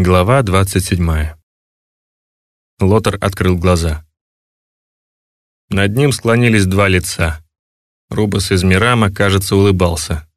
Глава 27. Лотер открыл глаза. Над ним склонились два лица. Рубас из Мирама, кажется, улыбался.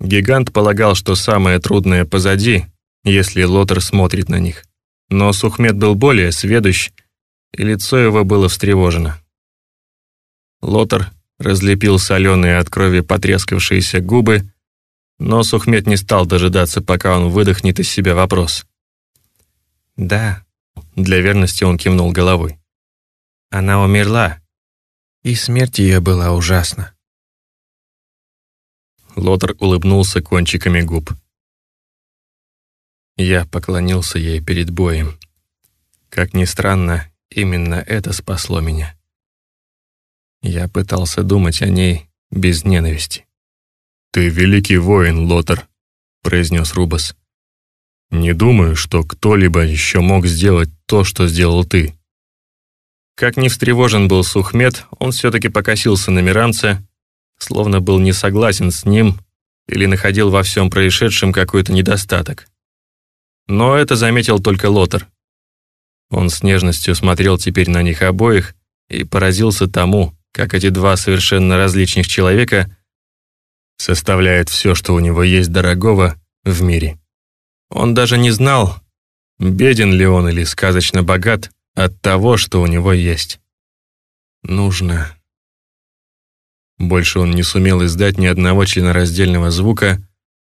Гигант полагал, что самое трудное позади, если Лотер смотрит на них. Но Сухмед был более сведущ, и лицо его было встревожено. Лотер разлепил соленые от крови потрескавшиеся губы, но Сухмед не стал дожидаться, пока он выдохнет из себя вопрос. «Да», — для верности он кивнул головой. «Она умерла, и смерть ее была ужасна». Лотер улыбнулся кончиками губ. Я поклонился ей перед боем. Как ни странно, именно это спасло меня. Я пытался думать о ней без ненависти. «Ты великий воин, Лотер», — произнес Рубас. Не думаю, что кто-либо еще мог сделать то, что сделал ты. Как ни встревожен был Сухмед, он все-таки покосился на Мирамца, словно был не согласен с ним или находил во всем происшедшем какой-то недостаток. Но это заметил только Лотер. Он с нежностью смотрел теперь на них обоих и поразился тому, как эти два совершенно различных человека составляют все, что у него есть дорогого в мире. Он даже не знал, беден ли он или сказочно богат от того, что у него есть. Нужно. Больше он не сумел издать ни одного членораздельного звука,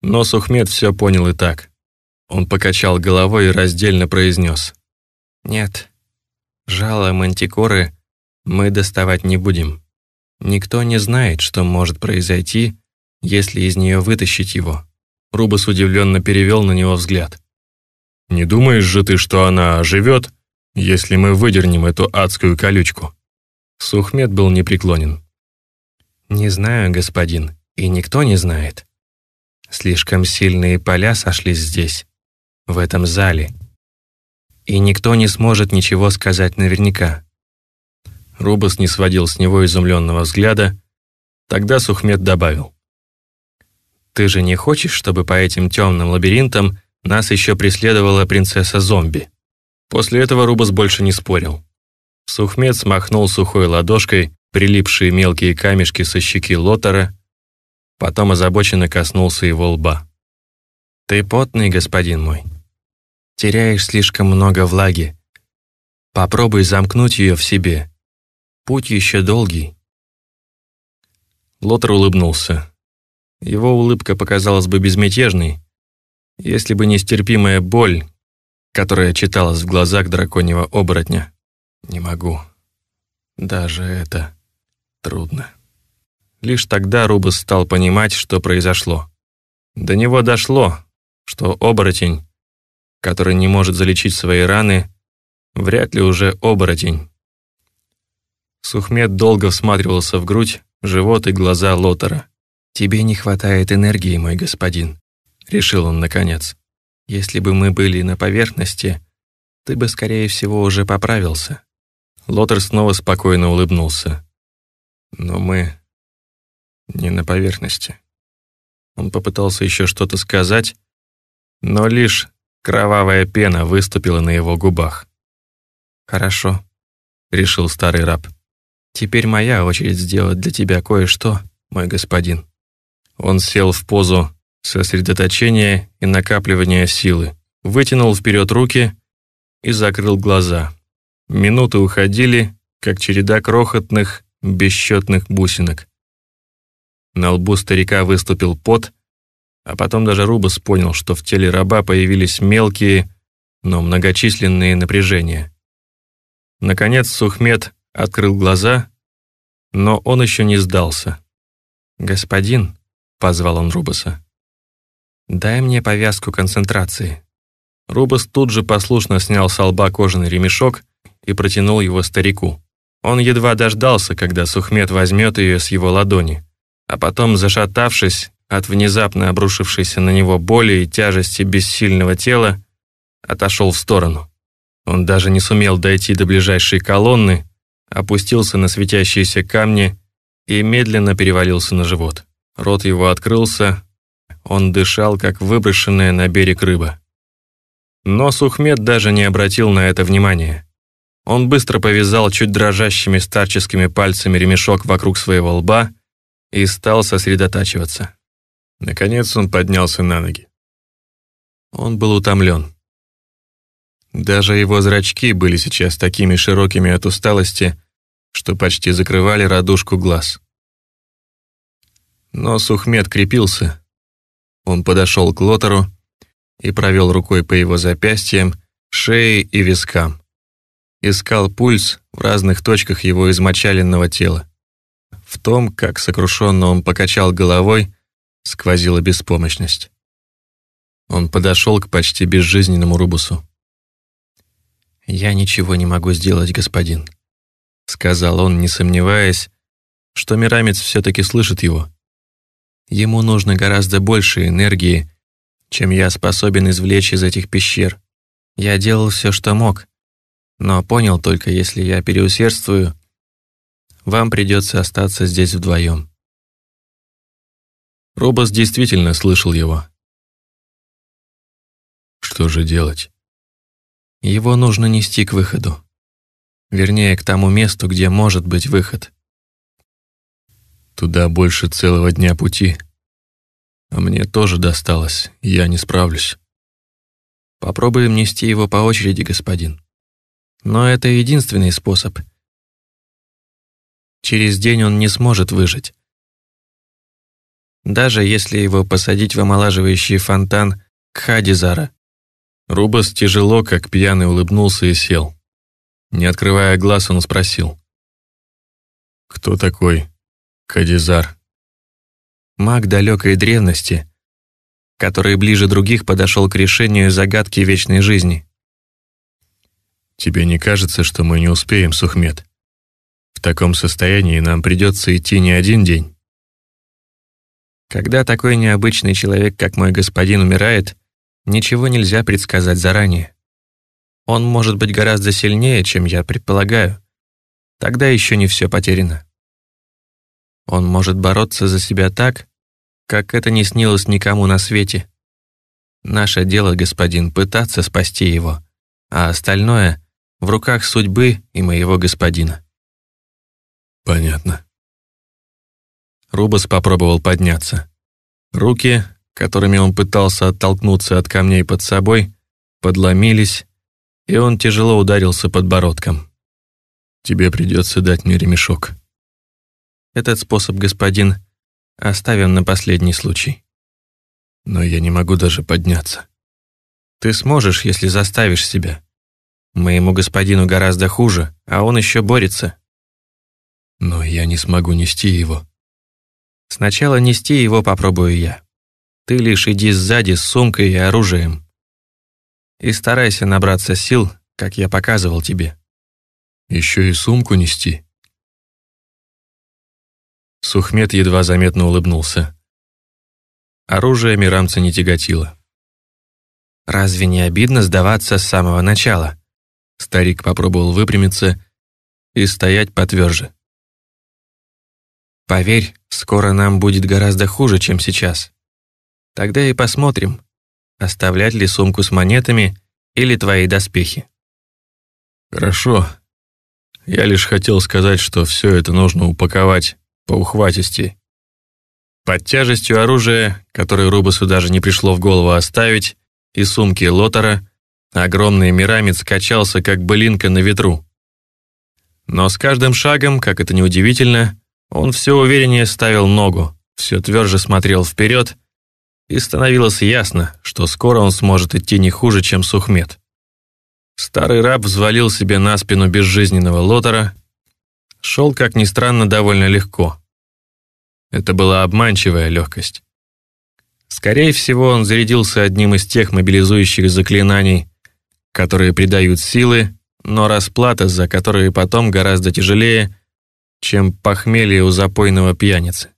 но Сухмед все понял и так. Он покачал головой и раздельно произнес. «Нет, жало мантикоры мы доставать не будем. Никто не знает, что может произойти, если из нее вытащить его. Рубас удивленно перевел на него взгляд. «Не думаешь же ты, что она оживет, если мы выдернем эту адскую колючку?» Сухмед был непреклонен. «Не знаю, господин, и никто не знает. Слишком сильные поля сошлись здесь, в этом зале, и никто не сможет ничего сказать наверняка». Рубас не сводил с него изумленного взгляда, тогда Сухмед добавил. Ты же не хочешь, чтобы по этим темным лабиринтам нас еще преследовала принцесса-зомби?» После этого Рубас больше не спорил. Сухмед смахнул сухой ладошкой прилипшие мелкие камешки со щеки Лотера, потом озабоченно коснулся его лба. «Ты потный, господин мой. Теряешь слишком много влаги. Попробуй замкнуть ее в себе. Путь еще долгий». Лотер улыбнулся. Его улыбка показалась бы безмятежной, если бы нестерпимая боль, которая читалась в глазах драконьего оборотня. Не могу. Даже это трудно. Лишь тогда Рубас стал понимать, что произошло. До него дошло, что оборотень, который не может залечить свои раны, вряд ли уже оборотень. Сухмед долго всматривался в грудь, живот и глаза Лотера. «Тебе не хватает энергии, мой господин», — решил он наконец. «Если бы мы были на поверхности, ты бы, скорее всего, уже поправился». Лотер снова спокойно улыбнулся. «Но мы не на поверхности». Он попытался еще что-то сказать, но лишь кровавая пена выступила на его губах. «Хорошо», — решил старый раб. «Теперь моя очередь сделать для тебя кое-что, мой господин». Он сел в позу сосредоточения и накапливания силы, вытянул вперед руки и закрыл глаза. Минуты уходили, как череда крохотных, бесчетных бусинок. На лбу старика выступил пот, а потом даже Рубас понял, что в теле раба появились мелкие, но многочисленные напряжения. Наконец Сухмед открыл глаза, но он еще не сдался. «Господин», — позвал он Рубаса. «Дай мне повязку концентрации». Рубас тут же послушно снял с лба кожаный ремешок и протянул его старику. Он едва дождался, когда Сухмед возьмет ее с его ладони, а потом, зашатавшись от внезапно обрушившейся на него боли и тяжести бессильного тела, отошел в сторону. Он даже не сумел дойти до ближайшей колонны, опустился на светящиеся камни и медленно перевалился на живот. Рот его открылся, он дышал, как выброшенная на берег рыба. Но Сухмед даже не обратил на это внимания. Он быстро повязал чуть дрожащими старческими пальцами ремешок вокруг своего лба и стал сосредотачиваться. Наконец он поднялся на ноги. Он был утомлен. Даже его зрачки были сейчас такими широкими от усталости, что почти закрывали радужку глаз. Но Сухмед крепился. Он подошел к Лотеру и провел рукой по его запястьям, шее и вискам. Искал пульс в разных точках его измочаленного тела. В том, как сокрушенно он покачал головой, сквозила беспомощность. Он подошел к почти безжизненному Рубусу. «Я ничего не могу сделать, господин», — сказал он, не сомневаясь, что Мирамец все-таки слышит его. «Ему нужно гораздо больше энергии, чем я способен извлечь из этих пещер. Я делал все, что мог, но понял только, если я переусердствую, вам придется остаться здесь вдвоем». Робос действительно слышал его. Что же делать? Его нужно нести к выходу. Вернее, к тому месту, где может быть выход. Туда больше целого дня пути. А мне тоже досталось, я не справлюсь. Попробуем нести его по очереди, господин. Но это единственный способ. Через день он не сможет выжить. Даже если его посадить в омолаживающий фонтан Кхадизара, Рубас тяжело, как пьяный, улыбнулся и сел. Не открывая глаз, он спросил. «Кто такой Кадизар?» Маг далекой древности, который ближе других подошел к решению загадки вечной жизни. «Тебе не кажется, что мы не успеем, Сухмед? В таком состоянии нам придется идти не один день». Когда такой необычный человек, как мой господин, умирает, Ничего нельзя предсказать заранее. Он может быть гораздо сильнее, чем я предполагаю. Тогда еще не все потеряно. Он может бороться за себя так, как это не снилось никому на свете. Наше дело, господин, пытаться спасти его, а остальное в руках судьбы и моего господина. Понятно. Рубас попробовал подняться. Руки, которыми он пытался оттолкнуться от камней под собой, подломились, и он тяжело ударился подбородком. «Тебе придется дать мне ремешок». «Этот способ, господин, оставим на последний случай». «Но я не могу даже подняться». «Ты сможешь, если заставишь себя. Моему господину гораздо хуже, а он еще борется». «Но я не смогу нести его». «Сначала нести его попробую я». Ты лишь иди сзади с сумкой и оружием. И старайся набраться сил, как я показывал тебе. Еще и сумку нести. Сухмед едва заметно улыбнулся. Оружие мирамца не тяготило. «Разве не обидно сдаваться с самого начала?» Старик попробовал выпрямиться и стоять потверже. «Поверь, скоро нам будет гораздо хуже, чем сейчас. Тогда и посмотрим, оставлять ли сумку с монетами или твои доспехи. Хорошо. Я лишь хотел сказать, что все это нужно упаковать по ухватисти. Под тяжестью оружия, которое Рубасу даже не пришло в голову оставить, и сумки Лотера, огромный мирамец качался, как былинка на ветру. Но с каждым шагом, как это неудивительно, он все увереннее ставил ногу, все тверже смотрел вперед и становилось ясно, что скоро он сможет идти не хуже, чем Сухмед. Старый раб взвалил себе на спину безжизненного лотера, шел, как ни странно, довольно легко. Это была обманчивая легкость. Скорее всего, он зарядился одним из тех мобилизующих заклинаний, которые придают силы, но расплата за которые потом гораздо тяжелее, чем похмелье у запойного пьяницы.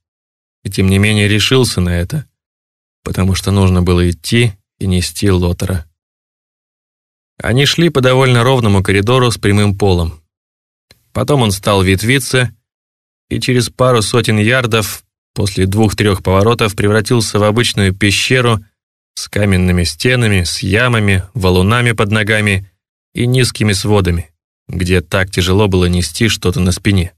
И тем не менее решился на это, потому что нужно было идти и нести Лотера. Они шли по довольно ровному коридору с прямым полом. Потом он стал ветвиться и через пару сотен ярдов после двух-трех поворотов превратился в обычную пещеру с каменными стенами, с ямами, валунами под ногами и низкими сводами, где так тяжело было нести что-то на спине.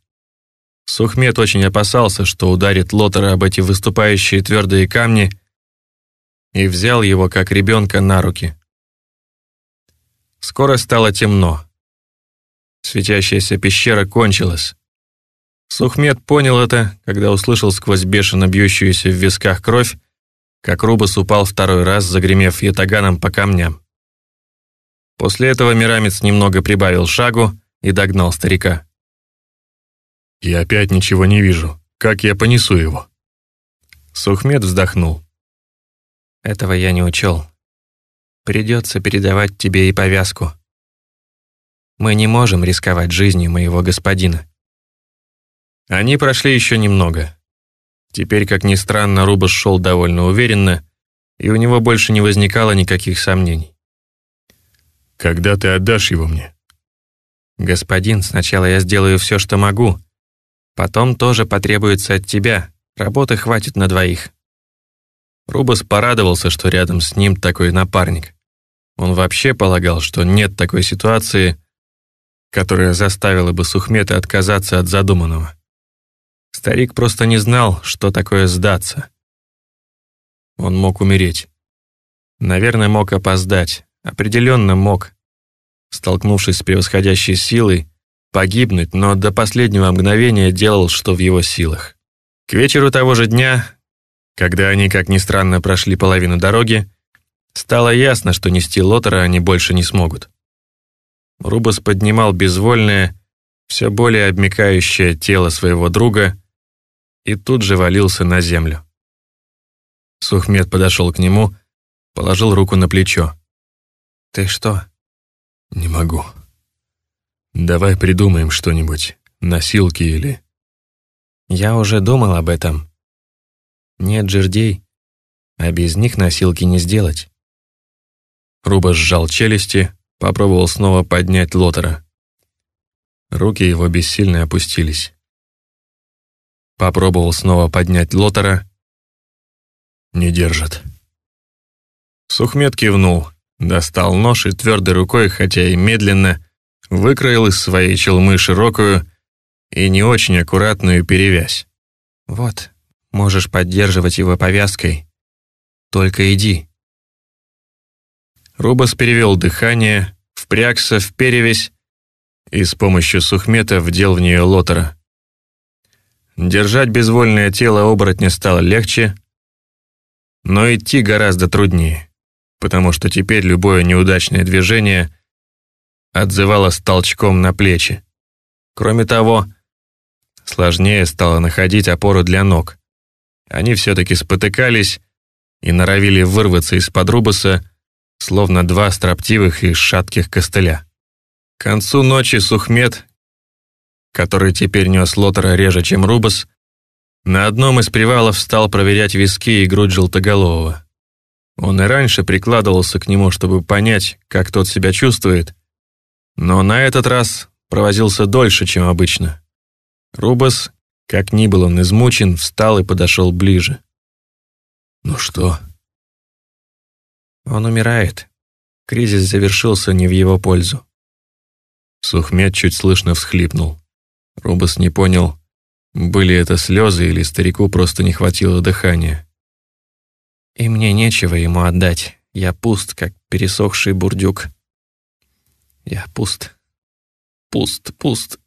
Сухмед очень опасался, что ударит Лотера об эти выступающие твердые камни, и взял его, как ребенка, на руки. Скоро стало темно. Светящаяся пещера кончилась. Сухмед понял это, когда услышал сквозь бешено бьющуюся в висках кровь, как Рубас упал второй раз, загремев ятаганом по камням. После этого Мирамец немного прибавил шагу и догнал старика. «Я опять ничего не вижу. Как я понесу его?» Сухмед вздохнул. «Этого я не учел. Придется передавать тебе и повязку. Мы не можем рисковать жизнью моего господина». Они прошли еще немного. Теперь, как ни странно, Рубас шел довольно уверенно, и у него больше не возникало никаких сомнений. «Когда ты отдашь его мне?» «Господин, сначала я сделаю все, что могу, Потом тоже потребуется от тебя. Работы хватит на двоих». Рубас порадовался, что рядом с ним такой напарник. Он вообще полагал, что нет такой ситуации, которая заставила бы Сухмета отказаться от задуманного. Старик просто не знал, что такое сдаться. Он мог умереть. Наверное, мог опоздать. Определенно мог. Столкнувшись с превосходящей силой, погибнуть, но до последнего мгновения делал, что в его силах. К вечеру того же дня, когда они, как ни странно, прошли половину дороги, стало ясно, что нести Лотера они больше не смогут. Рубас поднимал безвольное, все более обмекающее тело своего друга и тут же валился на землю. Сухмед подошел к нему, положил руку на плечо. «Ты что?» «Не могу», Давай придумаем что-нибудь, носилки или... Я уже думал об этом. Нет жердей, а без них носилки не сделать. Руба сжал челюсти, попробовал снова поднять Лотера. Руки его бессильно опустились. Попробовал снова поднять Лотера. Не держит. Сухмед кивнул, достал нож и твердой рукой, хотя и медленно, выкроил из своей челмы широкую и не очень аккуратную перевязь. «Вот, можешь поддерживать его повязкой. Только иди». Рубас перевел дыхание, впрягся в перевязь и с помощью сухмета вдел в нее лотера. Держать безвольное тело оборотня стало легче, но идти гораздо труднее, потому что теперь любое неудачное движение отзывалась толчком на плечи. Кроме того, сложнее стало находить опору для ног. Они все-таки спотыкались и норовили вырваться из-под рубаса, словно два строптивых и шатких костыля. К концу ночи Сухмед, который теперь нес лотера реже, чем рубас, на одном из привалов стал проверять виски и грудь желтоголового. Он и раньше прикладывался к нему, чтобы понять, как тот себя чувствует, но на этот раз провозился дольше, чем обычно. Рубас, как ни был он измучен, встал и подошел ближе. «Ну что?» «Он умирает. Кризис завершился не в его пользу». Сухмед чуть слышно всхлипнул. Рубас не понял, были это слезы или старику просто не хватило дыхания. «И мне нечего ему отдать. Я пуст, как пересохший бурдюк». Я пуст. Пуст, пуст.